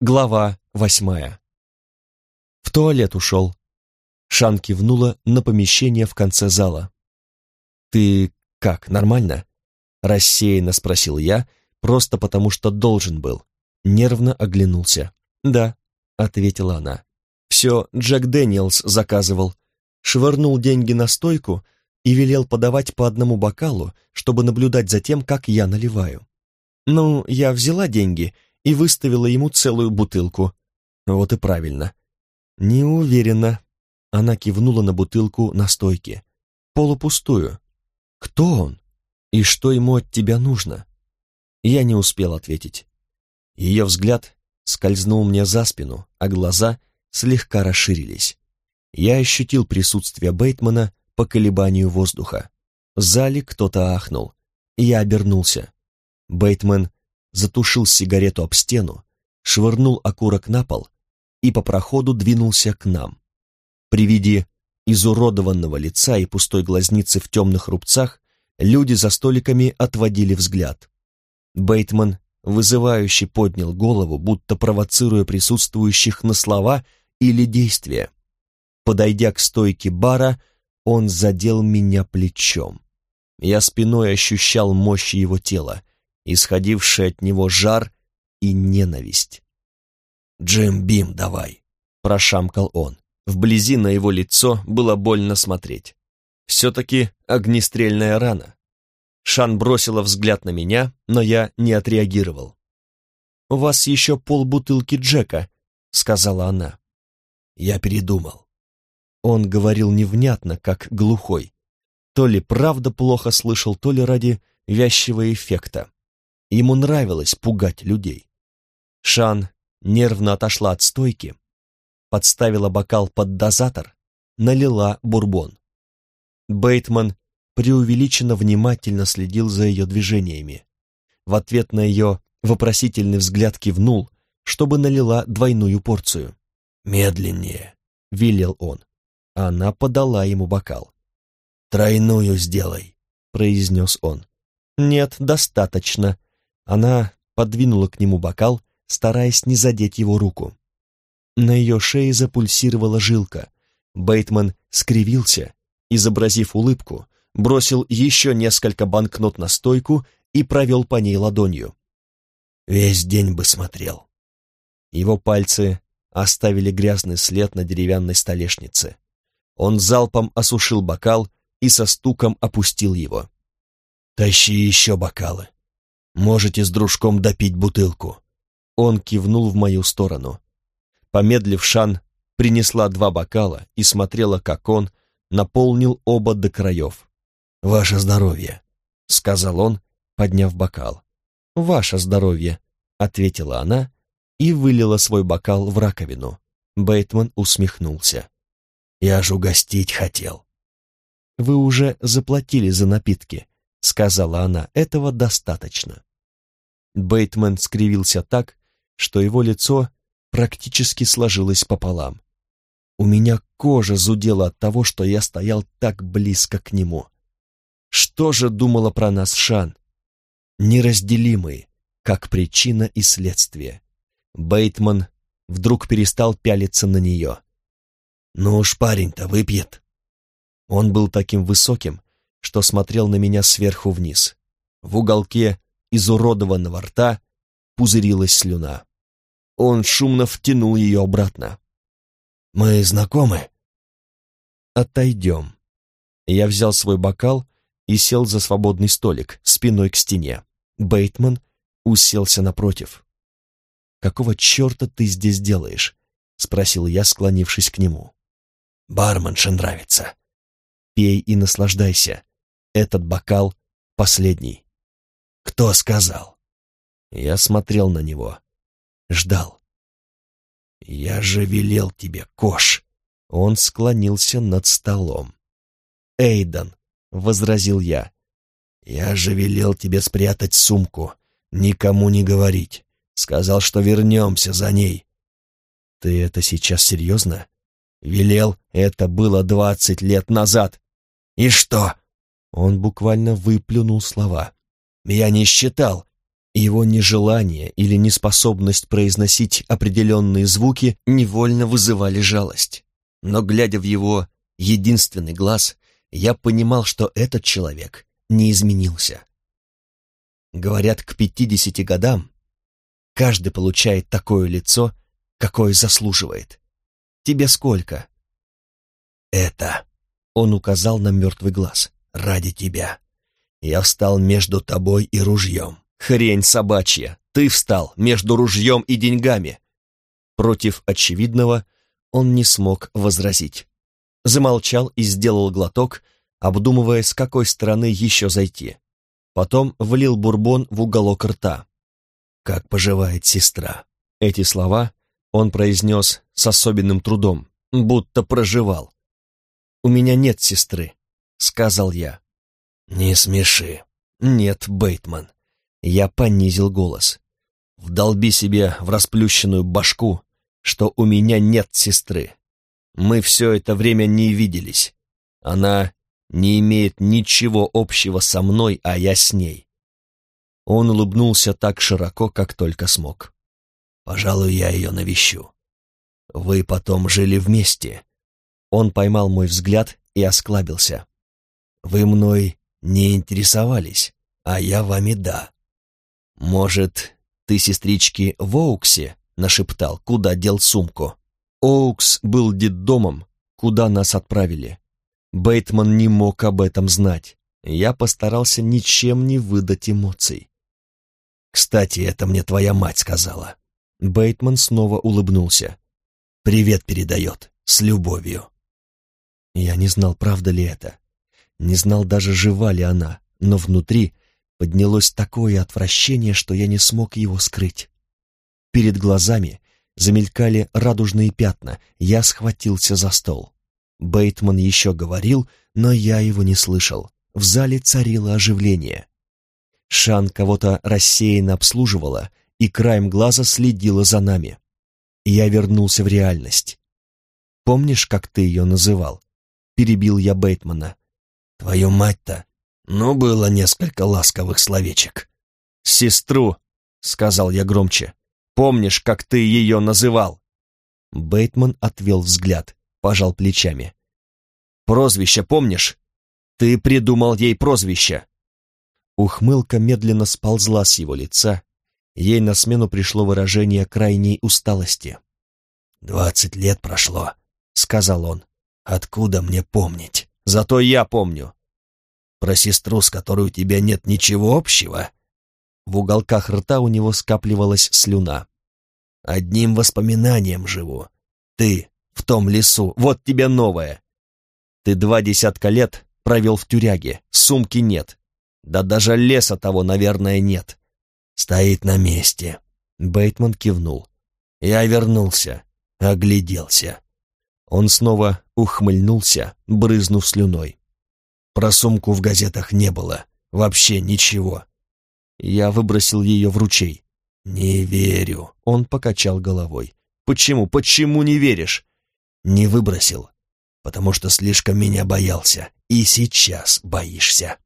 Глава восьмая. В туалет ушел. Шан кивнула на помещение в конце зала. «Ты как, нормально?» Рассеянно спросил я, просто потому что должен был. Нервно оглянулся. «Да», — ответила она. «Все Джек Дэниелс заказывал. Швырнул деньги на стойку и велел подавать по одному бокалу, чтобы наблюдать за тем, как я наливаю. Ну, я взяла деньги — и выставила ему целую бутылку. Вот и правильно. Не уверена. Она кивнула на бутылку на стойке. Полупустую. Кто он? И что ему от тебя нужно? Я не успел ответить. Ее взгляд скользнул мне за спину, а глаза слегка расширились. Я ощутил присутствие Бейтмана по колебанию воздуха. В зале кто-то ахнул. Я обернулся. Бейтман затушил сигарету об стену, швырнул окурок на пол и по проходу двинулся к нам. При виде изуродованного лица и пустой глазницы в темных рубцах люди за столиками отводили взгляд. Бейтман вызывающе поднял голову, будто провоцируя присутствующих на слова или действия. Подойдя к стойке бара, он задел меня плечом. Я спиной ощущал мощь его тела, исходивший от него жар и ненависть. «Джим Бим, давай!» — прошамкал он. Вблизи на его лицо было больно смотреть. Все-таки огнестрельная рана. Шан бросила взгляд на меня, но я не отреагировал. «У вас еще полбутылки Джека», — сказала она. Я передумал. Он говорил невнятно, как глухой. То ли правда плохо слышал, то ли ради вязчего эффекта. Ему нравилось пугать людей. Шан нервно отошла от стойки, подставила бокал под дозатор, налила бурбон. Бейтман преувеличенно внимательно следил за ее движениями. В ответ на ее вопросительный взгляд кивнул, чтобы налила двойную порцию. «Медленнее», — велел он. Она подала ему бокал. «Тройную сделай», — произнес он. «Нет, достаточно», она подвинула к нему бокал, стараясь не задеть его руку. На ее шее запульсировала жилка. Бейтман скривился, изобразив улыбку, бросил еще несколько банкнот на стойку и провел по ней ладонью. «Весь день бы смотрел». Его пальцы оставили грязный след на деревянной столешнице. Он залпом осушил бокал и со стуком опустил его. «Тащи еще бокалы», Можете с дружком допить бутылку». Он кивнул в мою сторону. Помедлив, Шан принесла два бокала и смотрела, как он наполнил оба до краев. «Ваше здоровье», — сказал он, подняв бокал. «Ваше здоровье», — ответила она и вылила свой бокал в раковину. Бейтман усмехнулся. «Я ж угостить хотел». «Вы уже заплатили за напитки», — сказала она. «Этого достаточно». Бейтман скривился так, что его лицо практически сложилось пополам. У меня кожа зудела от того, что я стоял так близко к нему. Что же думала про нас Шан? Неразделимые, как причина и следствие. Бейтман вдруг перестал пялиться на нее. «Ну уж парень-то выпьет». Он был таким высоким, что смотрел на меня сверху вниз. В уголке изуродованного рта пузырилась слюна. Он шумно втянул ее обратно. «Мы знакомы?» «Отойдем». Я взял свой бокал и сел за свободный столик, спиной к стене. Бейтман уселся напротив. «Какого черта ты здесь делаешь?» — спросил я, склонившись к нему. «Барменша нравится». «Пей и наслаждайся. Этот бокал последний». «Кто сказал?» Я смотрел на него. Ждал. «Я же велел тебе, Кош!» Он склонился над столом. «Эйден!» — возразил я. «Я же велел тебе спрятать сумку, никому не говорить. Сказал, что вернемся за ней». «Ты это сейчас серьезно?» «Велел, это было двадцать лет назад». «И что?» Он буквально выплюнул слова. Я не считал. Его нежелание или неспособность произносить определенные звуки невольно вызывали жалость. Но, глядя в его единственный глаз, я понимал, что этот человек не изменился. Говорят, к пятидесяти годам каждый получает такое лицо, какое заслуживает. Тебе сколько? Это, он указал на мертвый глаз, ради тебя. Я встал между тобой и ружьем. Хрень собачья, ты встал между ружьем и деньгами. Против очевидного он не смог возразить. Замолчал и сделал глоток, обдумывая, с какой стороны еще зайти. Потом влил бурбон в уголок рта. «Как поживает сестра?» Эти слова он произнес с особенным трудом, будто проживал. «У меня нет сестры», — сказал я. «Не смеши». «Нет, Бейтман». Я понизил голос. «Вдолби себе в расплющенную башку, что у меня нет сестры. Мы все это время не виделись. Она не имеет ничего общего со мной, а я с ней». Он улыбнулся так широко, как только смог. «Пожалуй, я ее навещу. Вы потом жили вместе». Он поймал мой взгляд и осклабился. «Вы мной не интересовались, а я вами да. Может, ты, сестрички, в Оуксе?» — нашептал, куда дел сумку. Оукс был детдомом, куда нас отправили. Бейтман не мог об этом знать. Я постарался ничем не выдать эмоций. «Кстати, это мне твоя мать сказала». Бейтман снова улыбнулся. «Привет передает, с любовью». Я не знал, правда ли это. Не знал даже, жива ли она, но внутри поднялось такое отвращение, что я не смог его скрыть. Перед глазами замелькали радужные пятна, я схватился за стол. Бейтман еще говорил, но я его не слышал. В зале царило оживление. Шан кого-то рассеянно обслуживала и краем глаза следила за нами. Я вернулся в реальность. Помнишь, как ты ее называл? Перебил я Бейтмана. Твою мать-то! Ну, было несколько ласковых словечек. «Сестру», — сказал я громче, — «помнишь, как ты ее называл?» Бейтман отвел взгляд, пожал плечами. «Прозвище помнишь? Ты придумал ей прозвище». Ухмылка медленно сползла с его лица, ей на смену пришло выражение крайней усталости. «Двадцать лет прошло», — сказал он. «Откуда мне помнить? Зато я помню. Про сестру, с которой у тебя нет ничего общего?» В уголках рта у него скапливалась слюна. «Одним воспоминанием живу. Ты в том лесу, вот тебе новое. Ты два десятка лет провел в тюряге, сумки нет. Да даже леса того, наверное, нет. Стоит на месте». Бейтман кивнул. «Я вернулся, огляделся». Он снова ухмыльнулся, брызнув слюной. Про сумку в газетах не было. Вообще ничего. Я выбросил ее в ручей. «Не верю», — он покачал головой. «Почему? Почему не веришь?» «Не выбросил, потому что слишком меня боялся. И сейчас боишься».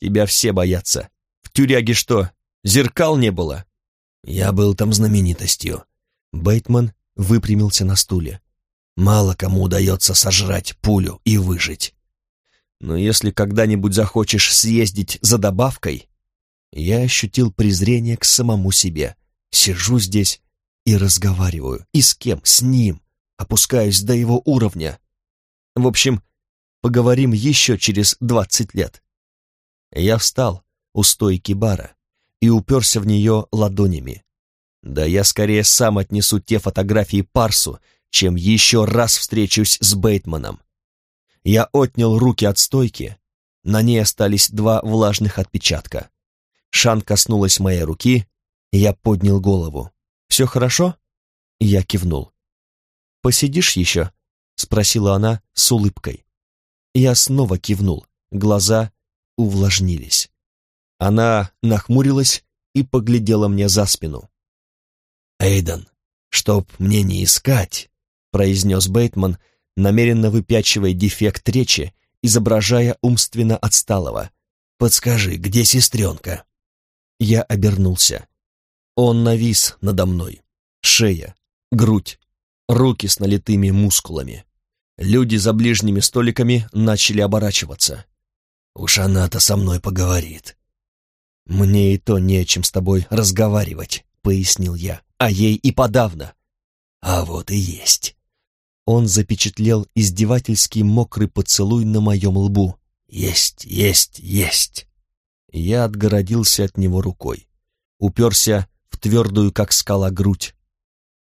«Тебя все боятся. В тюряге что, зеркал не было?» «Я был там знаменитостью». Бейтман выпрямился на стуле. «Мало кому удается сожрать пулю и выжить. Но если когда-нибудь захочешь съездить за добавкой, я ощутил презрение к самому себе. Сижу здесь и разговариваю. И с кем? С ним. Опускаюсь до его уровня. В общем, поговорим еще через двадцать лет. Я встал у стойки бара и уперся в нее ладонями. Да я скорее сам отнесу те фотографии Парсу, чем еще раз встречусь с Бейтманом. Я отнял руки от стойки. На ней остались два влажных отпечатка. Шан коснулась моей руки, я поднял голову. «Все хорошо?» Я кивнул. «Посидишь еще?» — спросила она с улыбкой. Я снова кивнул, глаза увлажнились. Она нахмурилась и поглядела мне за спину. «Эйден, чтоб мне не искать», — произнес Бейтман, намеренно выпячивая дефект речи, изображая умственно отсталого. «Подскажи, где сестренка?» Я обернулся. Он навис надо мной. Шея, грудь, руки с налитыми мускулами. Люди за ближними столиками начали оборачиваться. «Уж она-то со мной поговорит». «Мне и то не о чем с тобой разговаривать», — пояснил я, — «а ей и подавно». «А вот и есть». Он запечатлел издевательский мокрый поцелуй на моем лбу. «Есть, есть, есть!» Я отгородился от него рукой, уперся в твердую, как скала, грудь.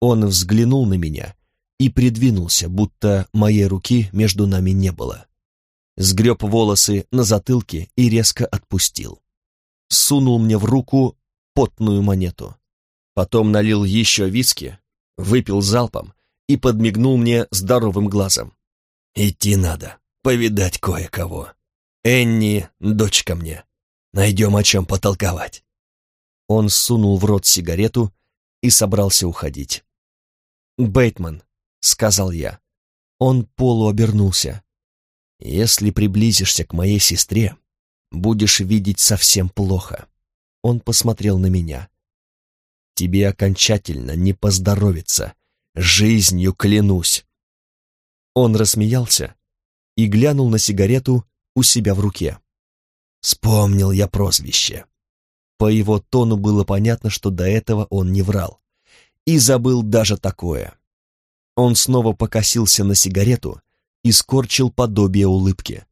Он взглянул на меня и придвинулся, будто моей руки между нами не было. Сгреб волосы на затылке и резко отпустил. Сунул мне в руку потную монету. Потом налил еще виски, выпил залпом и подмигнул мне здоровым глазом. «Идти надо, повидать кое-кого. Энни, дочка мне. Найдем о чем потолковать». Он сунул в рот сигарету и собрался уходить. «Бейтман», — сказал я. Он полуобернулся. «Если приблизишься к моей сестре, будешь видеть совсем плохо». Он посмотрел на меня. «Тебе окончательно не поздоровится. Жизнью клянусь». Он рассмеялся и глянул на сигарету у себя в руке. Вспомнил я прозвище. По его тону было понятно, что до этого он не врал. И забыл даже такое. Он снова покосился на сигарету и скорчил подобие улыбки.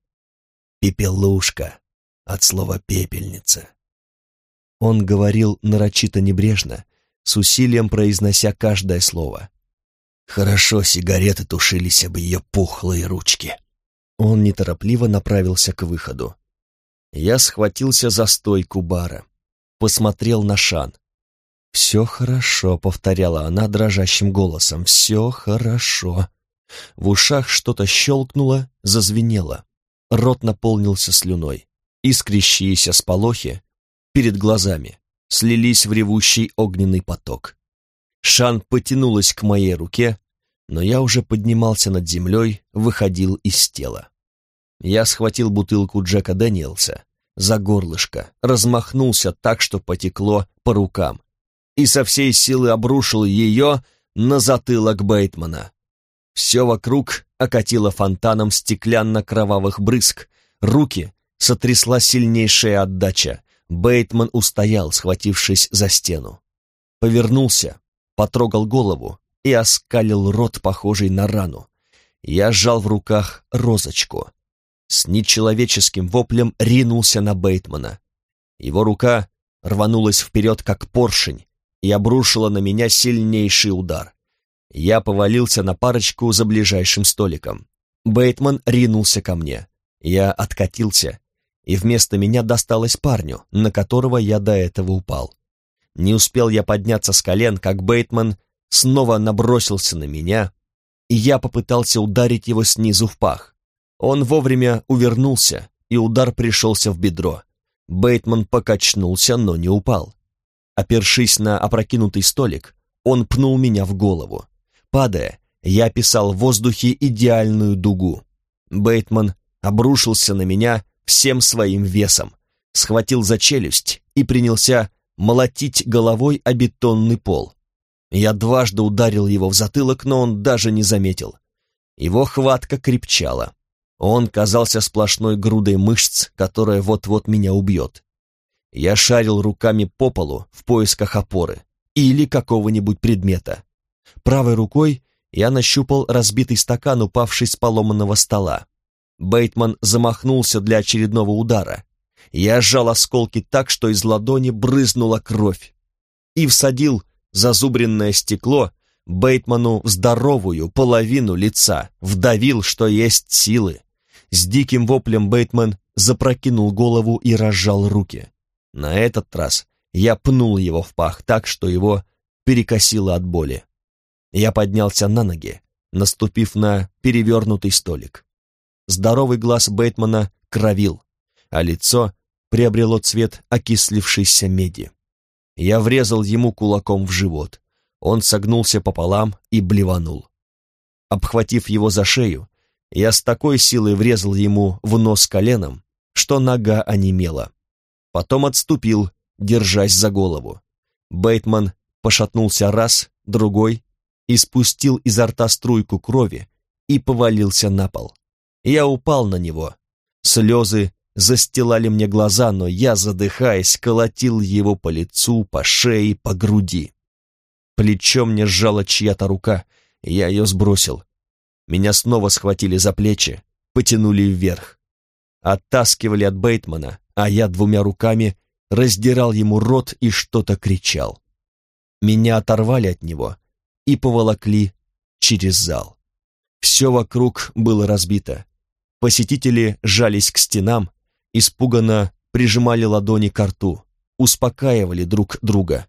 «Пепелушка» от слова «пепельница». Он говорил нарочито небрежно, с усилием произнося каждое слово. Хорошо сигареты тушились об ее пухлые ручки. Он неторопливо направился к выходу. Я схватился за стойку бара, посмотрел на Шан. «Все хорошо», — повторяла она дрожащим голосом, — «все хорошо». В ушах что-то щелкнуло, зазвенело. Рот наполнился слюной. Искрящиеся сполохи перед глазами слились в ревущий огненный поток. Шан потянулась к моей руке, но я уже поднимался над землей, выходил из тела. Я схватил бутылку Джека Дэниелса за горлышко, размахнулся так, что потекло по рукам, и со всей силы обрушил ее на затылок Бейтмана. Все вокруг окатило фонтаном стеклянно-кровавых брызг, руки сотрясла сильнейшая отдача. Бейтман устоял, схватившись за стену. Повернулся, потрогал голову, и оскалил рот, похожий на рану. Я сжал в руках розочку. С нечеловеческим воплем ринулся на Бейтмана. Его рука рванулась вперед, как поршень, и обрушила на меня сильнейший удар. Я повалился на парочку за ближайшим столиком. Бейтман ринулся ко мне. Я откатился, и вместо меня досталось парню, на которого я до этого упал. Не успел я подняться с колен, как Бейтман снова набросился на меня, и я попытался ударить его снизу в пах. Он вовремя увернулся, и удар пришелся в бедро. Бейтман покачнулся, но не упал. Опершись на опрокинутый столик, он пнул меня в голову. Падая, я описал в воздухе идеальную дугу. Бейтман обрушился на меня всем своим весом, схватил за челюсть и принялся молотить головой о бетонный пол. Я дважды ударил его в затылок, но он даже не заметил. Его хватка крепчала. Он казался сплошной грудой мышц, которая вот-вот меня убьет. Я шарил руками по полу в поисках опоры или какого-нибудь предмета. Правой рукой я нащупал разбитый стакан, упавший с поломанного стола. Бейтман замахнулся для очередного удара. Я сжал осколки так, что из ладони брызнула кровь. И всадил зазубренное стекло Бейтману в здоровую половину лица, вдавил, что есть силы. С диким воплем Бейтман запрокинул голову и разжал руки. На этот раз я пнул его в пах так, что его перекосило от боли. Я поднялся на ноги, наступив на перевернутый столик. Здоровый глаз Бейтмана кровил, а лицо приобрело цвет окислившейся меди. Я врезал ему кулаком в живот. Он согнулся пополам и блеванул. Обхватив его за шею, я с такой силой врезал ему в нос коленом, что нога онемела. Потом отступил, держась за голову. Бейтман пошатнулся раз, другой, испустил изо рта струйку крови и повалился на пол. Я упал на него. Слезы застилали мне глаза, но я, задыхаясь, колотил его по лицу, по шее, по груди. Плечом мне сжала чья-то рука, и я ее сбросил. Меня снова схватили за плечи, потянули вверх. Оттаскивали от Бейтмана, а я двумя руками раздирал ему рот и что-то кричал. Меня оторвали от него и поволокли через зал. Все вокруг было разбито. Посетители жались к стенам, испуганно прижимали ладони к рту, успокаивали друг друга,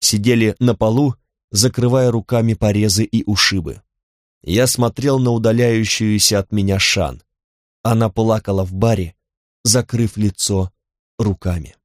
сидели на полу, закрывая руками порезы и ушибы. Я смотрел на удаляющуюся от меня Шан. Она плакала в баре, закрыв лицо руками.